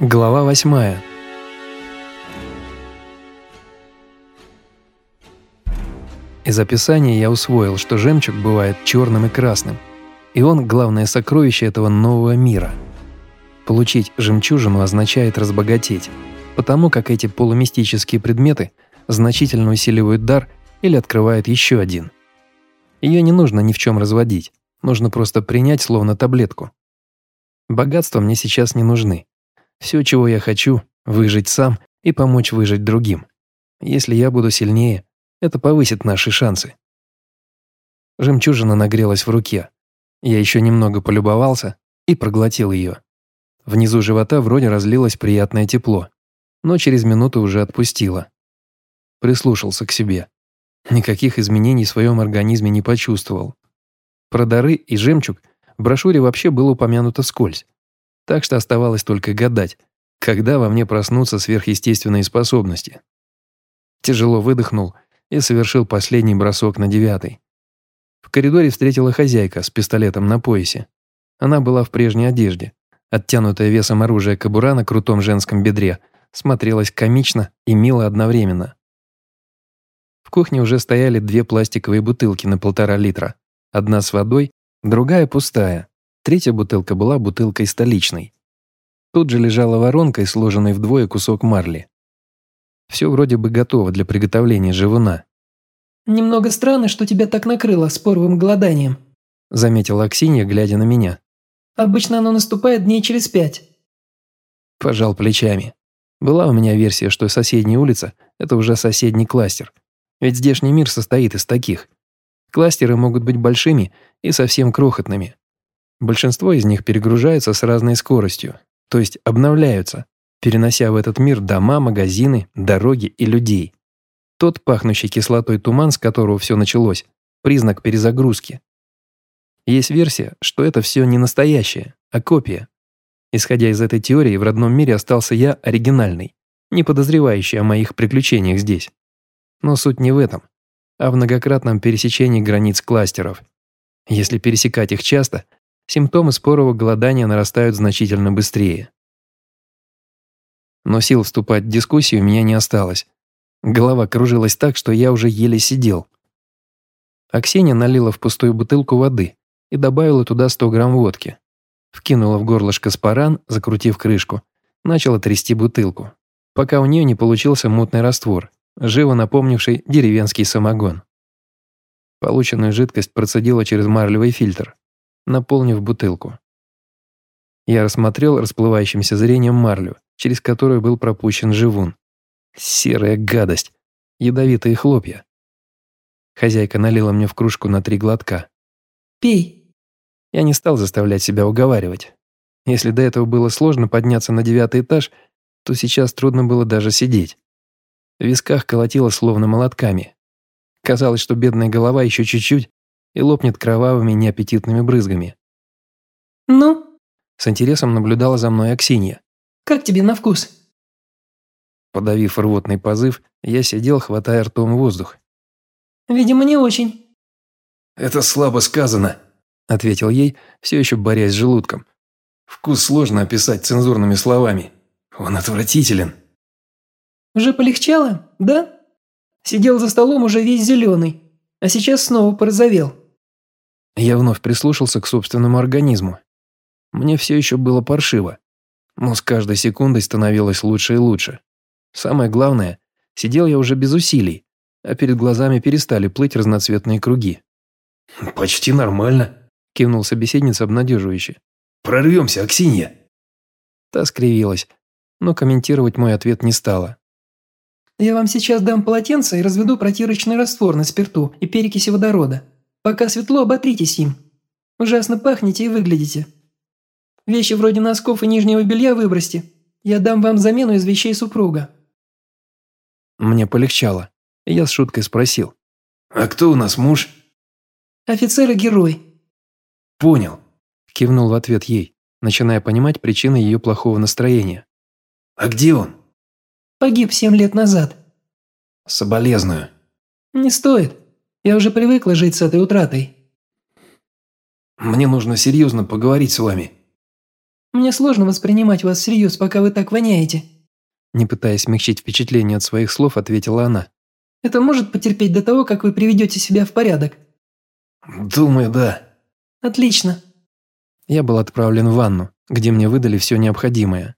Глава восьмая. Из описания я усвоил, что жемчуг бывает черным и красным, и он – главное сокровище этого нового мира. Получить жемчужину означает разбогатеть, потому как эти полумистические предметы значительно усиливают дар или открывают еще один. Ее не нужно ни в чем разводить, нужно просто принять словно таблетку. Богатства мне сейчас не нужны. Все, чего я хочу – выжить сам и помочь выжить другим. Если я буду сильнее, это повысит наши шансы. Жемчужина нагрелась в руке. Я еще немного полюбовался и проглотил ее. Внизу живота вроде разлилось приятное тепло, но через минуту уже отпустило. Прислушался к себе. Никаких изменений в своем организме не почувствовал. Про дары и жемчуг в брошюре вообще было упомянуто скользь. Так что оставалось только гадать, когда во мне проснутся сверхъестественные способности. Тяжело выдохнул и совершил последний бросок на девятый. В коридоре встретила хозяйка с пистолетом на поясе. Она была в прежней одежде. Оттянутая весом оружия кобура на крутом женском бедре смотрелась комично и мило одновременно. В кухне уже стояли две пластиковые бутылки на полтора литра. Одна с водой, другая пустая. Третья бутылка была бутылкой столичной. Тут же лежала воронка и сложенный вдвое кусок марли. Все вроде бы готово для приготовления живуна. «Немного странно, что тебя так накрыло споровым голоданием», заметила Аксинья, глядя на меня. «Обычно оно наступает дней через пять». Пожал плечами. Была у меня версия, что соседняя улица – это уже соседний кластер. Ведь здешний мир состоит из таких. Кластеры могут быть большими и совсем крохотными. Большинство из них перегружаются с разной скоростью, то есть обновляются, перенося в этот мир дома, магазины, дороги и людей. Тот пахнущий кислотой туман, с которого все началось, признак перезагрузки. Есть версия, что это все не настоящее, а копия. Исходя из этой теории, в родном мире остался я оригинальный, не подозревающий о моих приключениях здесь. Но суть не в этом, а в многократном пересечении границ кластеров. Если пересекать их часто, симптомы спорого голодания нарастают значительно быстрее. Но сил вступать в дискуссию у меня не осталось. Голова кружилась так, что я уже еле сидел. Аксения налила в пустую бутылку воды и добавила туда 100 грамм водки. Вкинула в горлышко спаран, закрутив крышку, начала трясти бутылку, пока у нее не получился мутный раствор, живо напомнивший деревенский самогон. Полученную жидкость процедила через марлевый фильтр, наполнив бутылку. Я рассмотрел расплывающимся зрением марлю, через которую был пропущен живун. Серая гадость, ядовитые хлопья. Хозяйка налила мне в кружку на три глотка. «Пей». Я не стал заставлять себя уговаривать. Если до этого было сложно подняться на девятый этаж, то сейчас трудно было даже сидеть. В висках колотило словно молотками. Казалось, что бедная голова еще чуть-чуть и лопнет кровавыми неаппетитными брызгами. «Ну?» С интересом наблюдала за мной Аксинья. «Как тебе на вкус?» Подавив рвотный позыв, я сидел, хватая ртом воздух. «Видимо, не очень». «Это слабо сказано», – ответил ей, все еще борясь с желудком. «Вкус сложно описать цензурными словами. Он отвратителен». «Уже полегчало, да? Сидел за столом уже весь зеленый, а сейчас снова порозовел». Я вновь прислушался к собственному организму. Мне все еще было паршиво, но с каждой секундой становилось лучше и лучше. Самое главное, сидел я уже без усилий, а перед глазами перестали плыть разноцветные круги. «Почти нормально», – кивнул собеседница обнадеживающе. «Прорвемся, Аксинья». Та скривилась, но комментировать мой ответ не стала. «Я вам сейчас дам полотенце и разведу протирочный раствор на спирту и перекиси водорода. Пока светло, оботритесь им. Ужасно пахнете и выглядите. Вещи вроде носков и нижнего белья выбросьте. Я дам вам замену из вещей супруга». Мне полегчало. Я с шуткой спросил. «А кто у нас муж?» «Офицер и герой». «Понял», – кивнул в ответ ей, начиная понимать причины ее плохого настроения. «А где он?» «Погиб семь лет назад». «Соболезную». «Не стоит. Я уже привыкла жить с этой утратой». «Мне нужно серьезно поговорить с вами». Мне сложно воспринимать вас всерьез, пока вы так воняете». Не пытаясь смягчить впечатление от своих слов, ответила она. «Это может потерпеть до того, как вы приведете себя в порядок?» «Думаю, да». «Отлично». Я был отправлен в ванну, где мне выдали все необходимое.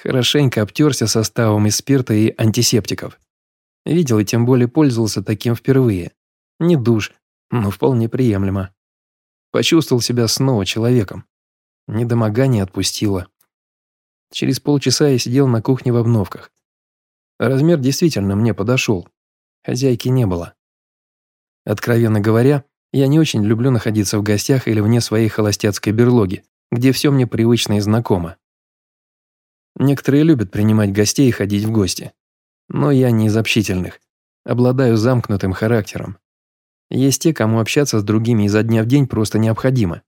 Хорошенько обтерся составом из спирта и антисептиков. Видел и тем более пользовался таким впервые. Не душ, но вполне приемлемо. Почувствовал себя снова человеком. Недомогание отпустило. Через полчаса я сидел на кухне в обновках. Размер действительно мне подошел. Хозяйки не было. Откровенно говоря, я не очень люблю находиться в гостях или вне своей холостяцкой берлоги, где все мне привычно и знакомо. Некоторые любят принимать гостей и ходить в гости. Но я не из общительных. Обладаю замкнутым характером. Есть те, кому общаться с другими изо дня в день просто необходимо.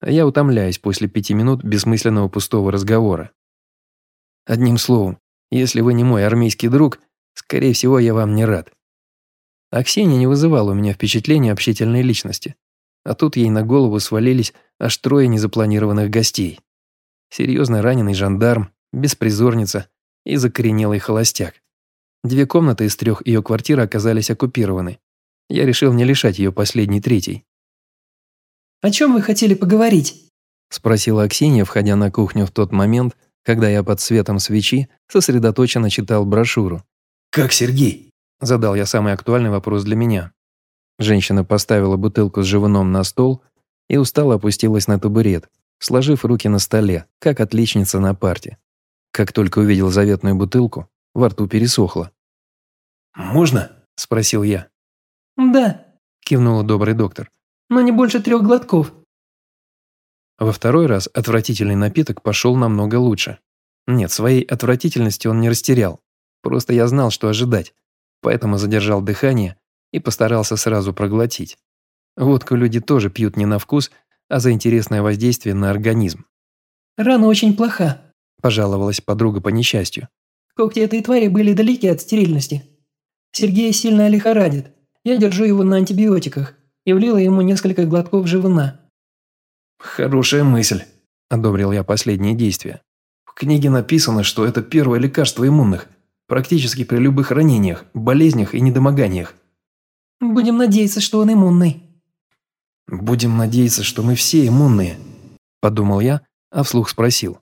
А я утомляюсь после пяти минут бессмысленного пустого разговора. Одним словом, если вы не мой армейский друг, скорее всего, я вам не рад. А Ксения не вызывала у меня впечатления общительной личности. А тут ей на голову свалились аж трое незапланированных гостей. Серьезно раненый жандарм, беспризорница и закоренелый холостяк. Две комнаты из трех ее квартиры оказались оккупированы. Я решил не лишать ее последней третьей. «О чем вы хотели поговорить?» Спросила Аксинья, входя на кухню в тот момент, когда я под светом свечи сосредоточенно читал брошюру. «Как Сергей?» Задал я самый актуальный вопрос для меня. Женщина поставила бутылку с живуном на стол и устало опустилась на табурет, сложив руки на столе, как отличница на парте. Как только увидел заветную бутылку, во рту пересохло. «Можно?» – спросил я. «Да», – кивнула добрый доктор. «Но не больше трех глотков». Во второй раз отвратительный напиток пошел намного лучше. Нет, своей отвратительности он не растерял. Просто я знал, что ожидать, поэтому задержал дыхание и постарался сразу проглотить. Водку люди тоже пьют не на вкус, а за интересное воздействие на организм. «Рана очень плоха», – пожаловалась подруга по несчастью. «Когти этой твари были далеки от стерильности. Сергея сильно лихорадит. Я держу его на антибиотиках и влила ему несколько глотков живуна». «Хорошая мысль», – одобрил я последние действия. «В книге написано, что это первое лекарство иммунных, практически при любых ранениях, болезнях и недомоганиях». «Будем надеяться, что он иммунный». «Будем надеяться, что мы все иммунные», – подумал я, а вслух спросил.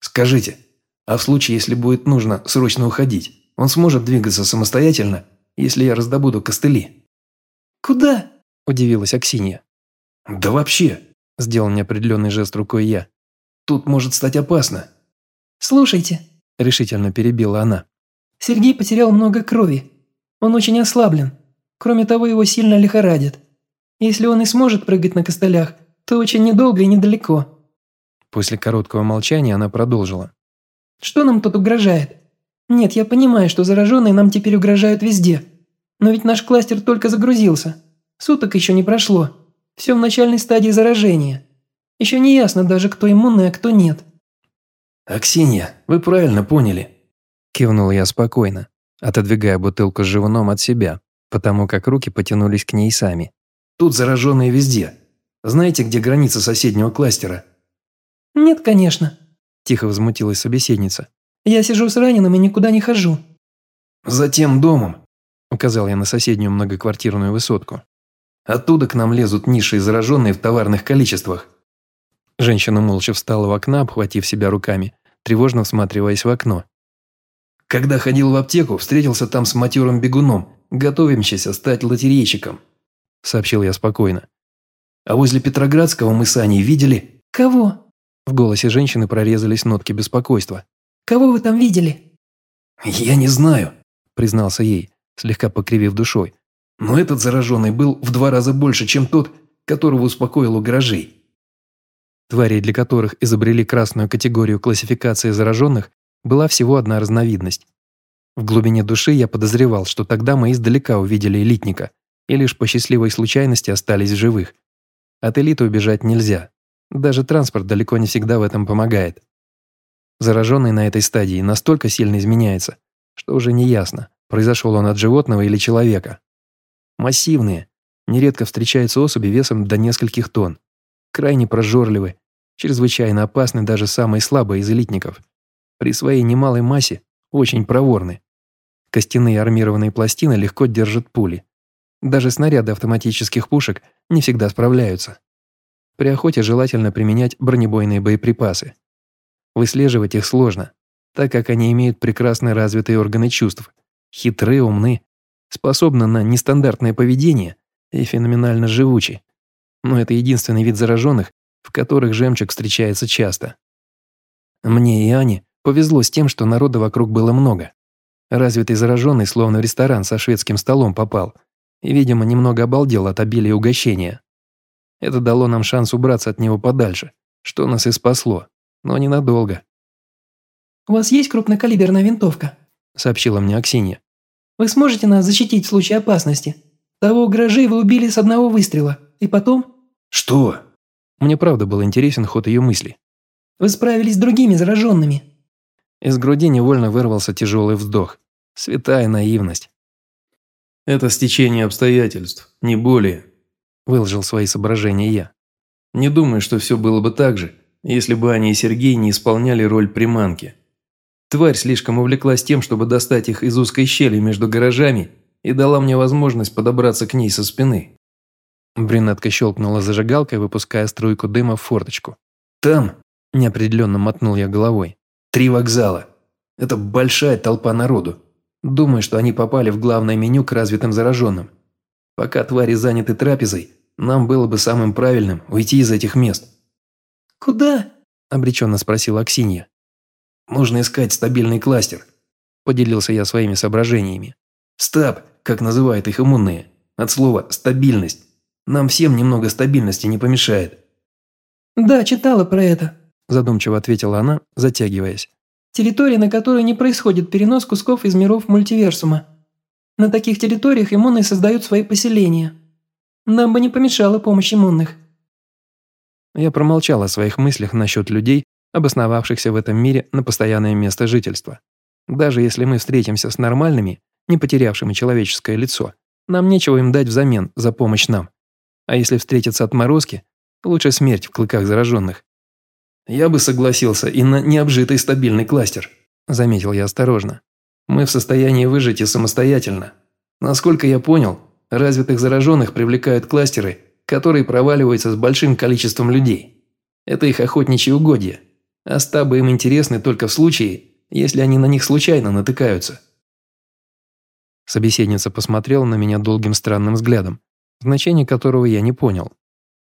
«Скажите, а в случае, если будет нужно срочно уходить, он сможет двигаться самостоятельно, если я раздобуду костыли?» «Куда?» – удивилась Аксинья. «Да вообще», – сделал неопределенный жест рукой я. «Тут может стать опасно». «Слушайте», – решительно перебила она. «Сергей потерял много крови. Он очень ослаблен. Кроме того, его сильно лихорадит. Если он и сможет прыгать на костылях, то очень недолго и недалеко». После короткого молчания она продолжила. «Что нам тут угрожает? Нет, я понимаю, что зараженные нам теперь угрожают везде. Но ведь наш кластер только загрузился. Суток еще не прошло. Все в начальной стадии заражения. Еще не ясно даже, кто иммунный, а кто нет». «Аксинья, вы правильно поняли», – кивнул я спокойно, отодвигая бутылку с живуном от себя, потому как руки потянулись к ней сами. Тут зараженные везде. Знаете, где граница соседнего кластера?» «Нет, конечно», – тихо возмутилась собеседница. «Я сижу с раненым и никуда не хожу». «За тем домом», – указал я на соседнюю многоквартирную высотку. «Оттуда к нам лезут низшие зараженные в товарных количествах». Женщина молча встала в окна, обхватив себя руками, тревожно всматриваясь в окно. «Когда ходил в аптеку, встретился там с матерым бегуном, готовимся стать лотерейщиком. – сообщил я спокойно. «А возле Петроградского мы с Аней видели...» «Кого?» В голосе женщины прорезались нотки беспокойства. «Кого вы там видели?» «Я не знаю», – признался ей, слегка покривив душой. «Но этот зараженный был в два раза больше, чем тот, которого успокоил у гаражей». Тварей, для которых изобрели красную категорию классификации зараженных, была всего одна разновидность. В глубине души я подозревал, что тогда мы издалека увидели элитника, и лишь по счастливой случайности остались живых. От элиты убежать нельзя. Даже транспорт далеко не всегда в этом помогает. Зараженный на этой стадии настолько сильно изменяется, что уже не ясно, произошел он от животного или человека. Массивные, нередко встречаются особи весом до нескольких тонн, крайне прожорливы, чрезвычайно опасны даже самые слабые из элитников. При своей немалой массе очень проворны. Костяные армированные пластины легко держат пули. Даже снаряды автоматических пушек не всегда справляются. При охоте желательно применять бронебойные боеприпасы. Выслеживать их сложно, так как они имеют прекрасно развитые органы чувств, хитры, умны, способны на нестандартное поведение и феноменально живучи. Но это единственный вид зараженных, в которых жемчуг встречается часто. Мне и Ане повезло с тем, что народа вокруг было много. Развитый зараженный словно в ресторан со шведским столом попал и, видимо, немного обалдел от обилия угощения. Это дало нам шанс убраться от него подальше, что нас и спасло, но ненадолго. «У вас есть крупнокалиберная винтовка?» – сообщила мне Аксинья. «Вы сможете нас защитить в случае опасности? Того грожей вы убили с одного выстрела, и потом...» «Что?» Мне правда был интересен ход ее мысли. «Вы справились с другими зараженными». Из груди невольно вырвался тяжелый вздох. Святая наивность. «Это стечение обстоятельств, не более», – выложил свои соображения я. «Не думаю, что все было бы так же, если бы Аня и Сергей не исполняли роль приманки. Тварь слишком увлеклась тем, чтобы достать их из узкой щели между гаражами и дала мне возможность подобраться к ней со спины». Брюнетка щелкнула зажигалкой, выпуская струйку дыма в форточку. «Там», – неопределенно мотнул я головой, – «три вокзала. Это большая толпа народу. Думаю, что они попали в главное меню к развитым зараженным. Пока твари заняты трапезой, нам было бы самым правильным уйти из этих мест». «Куда?» – обреченно спросила Аксинья. «Нужно искать стабильный кластер», – поделился я своими соображениями. «Стаб, как называют их иммунные, от слова «стабильность». Нам всем немного стабильности не помешает». «Да, читала про это», – задумчиво ответила она, затягиваясь. Территория, на которой не происходит перенос кусков из миров мультиверсума. На таких территориях иммунные создают свои поселения. Нам бы не помешала помощь иммунных. Я промолчал о своих мыслях насчет людей, обосновавшихся в этом мире на постоянное место жительства. Даже если мы встретимся с нормальными, не потерявшими человеческое лицо, нам нечего им дать взамен за помощь нам. А если встретятся отморозки, лучше смерть в клыках зараженных. «Я бы согласился и на необжитый стабильный кластер», – заметил я осторожно. «Мы в состоянии выжить и самостоятельно. Насколько я понял, развитых зараженных привлекают кластеры, которые проваливаются с большим количеством людей. Это их охотничьи угодья, а стабы им интересны только в случае, если они на них случайно натыкаются». Собеседница посмотрела на меня долгим странным взглядом, значение которого я не понял.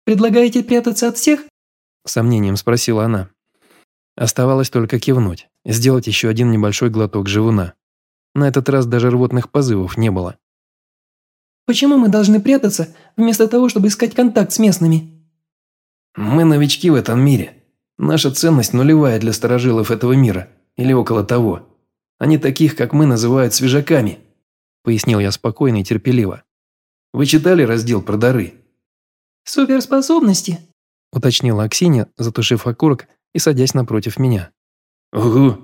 «Предлагаете прятаться от всех?» Сомнением спросила она. Оставалось только кивнуть, сделать еще один небольшой глоток живуна. На этот раз даже рвотных позывов не было. «Почему мы должны прятаться, вместо того, чтобы искать контакт с местными?» «Мы новички в этом мире. Наша ценность нулевая для старожилов этого мира, или около того. Они таких, как мы, называют свежаками», – пояснил я спокойно и терпеливо. «Вы читали раздел про дары?» «Суперспособности?» уточнила Аксинья, затушив окурок и садясь напротив меня. «Угу».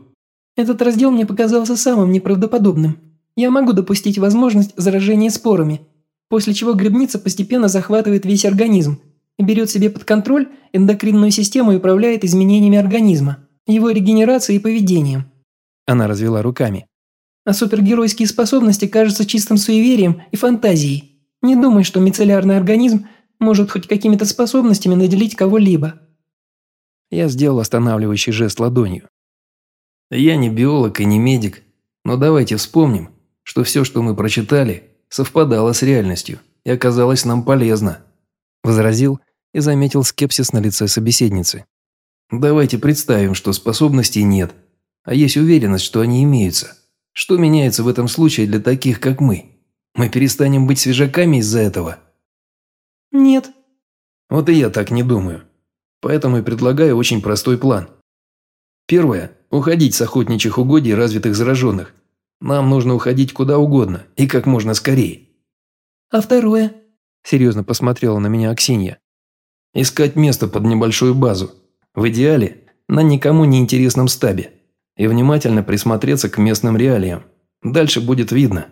«Этот раздел мне показался самым неправдоподобным. Я могу допустить возможность заражения спорами, после чего грибница постепенно захватывает весь организм берет себе под контроль эндокринную систему и управляет изменениями организма, его регенерацией и поведением». Она развела руками. «А супергеройские способности кажутся чистым суеверием и фантазией. Не думай, что мицеллярный организм может хоть какими-то способностями наделить кого-либо». Я сделал останавливающий жест ладонью. «Я не биолог и не медик, но давайте вспомним, что все, что мы прочитали, совпадало с реальностью и оказалось нам полезно», возразил и заметил скепсис на лице собеседницы. «Давайте представим, что способностей нет, а есть уверенность, что они имеются. Что меняется в этом случае для таких, как мы? Мы перестанем быть свежаками из-за этого?» «Нет». «Вот и я так не думаю. Поэтому и предлагаю очень простой план. Первое – уходить с охотничьих угодий развитых зараженных. Нам нужно уходить куда угодно и как можно скорее». «А второе?» – серьезно посмотрела на меня Аксинья. «Искать место под небольшую базу. В идеале – на никому не интересном стабе. И внимательно присмотреться к местным реалиям. Дальше будет видно».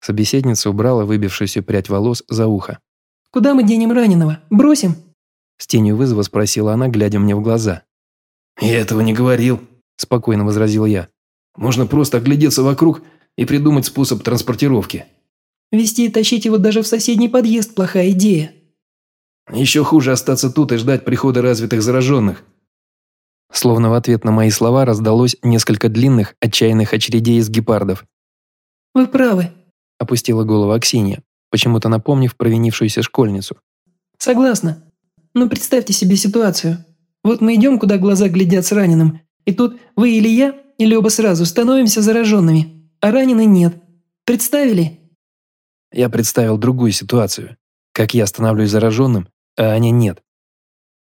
Собеседница убрала выбившуюся прядь волос за ухо. Куда мы денем раненого? Бросим?» С тенью вызова спросила она, глядя мне в глаза. «Я этого не говорил», – спокойно возразил я. «Можно просто оглядеться вокруг и придумать способ транспортировки». «Вести и тащить его даже в соседний подъезд – плохая идея». «Еще хуже остаться тут и ждать прихода развитых зараженных». Словно в ответ на мои слова раздалось несколько длинных, отчаянных очередей из гепардов. «Вы правы», – опустила голову Аксинья, почему-то напомнив провинившуюся школьницу. «Согласна. Но представьте себе ситуацию. Вот мы идем, куда глаза глядят с раненым, и тут вы или я, или оба сразу становимся зараженными, а раненый нет. Представили?» Я представил другую ситуацию. Как я становлюсь зараженным, а Аня нет.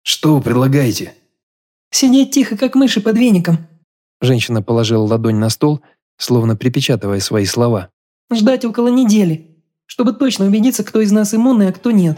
«Что вы предлагаете?» «Сидеть тихо, как мыши под веником». Женщина положила ладонь на стол, словно припечатывая свои слова. «Ждать около недели, чтобы точно убедиться, кто из нас иммунный, а кто нет.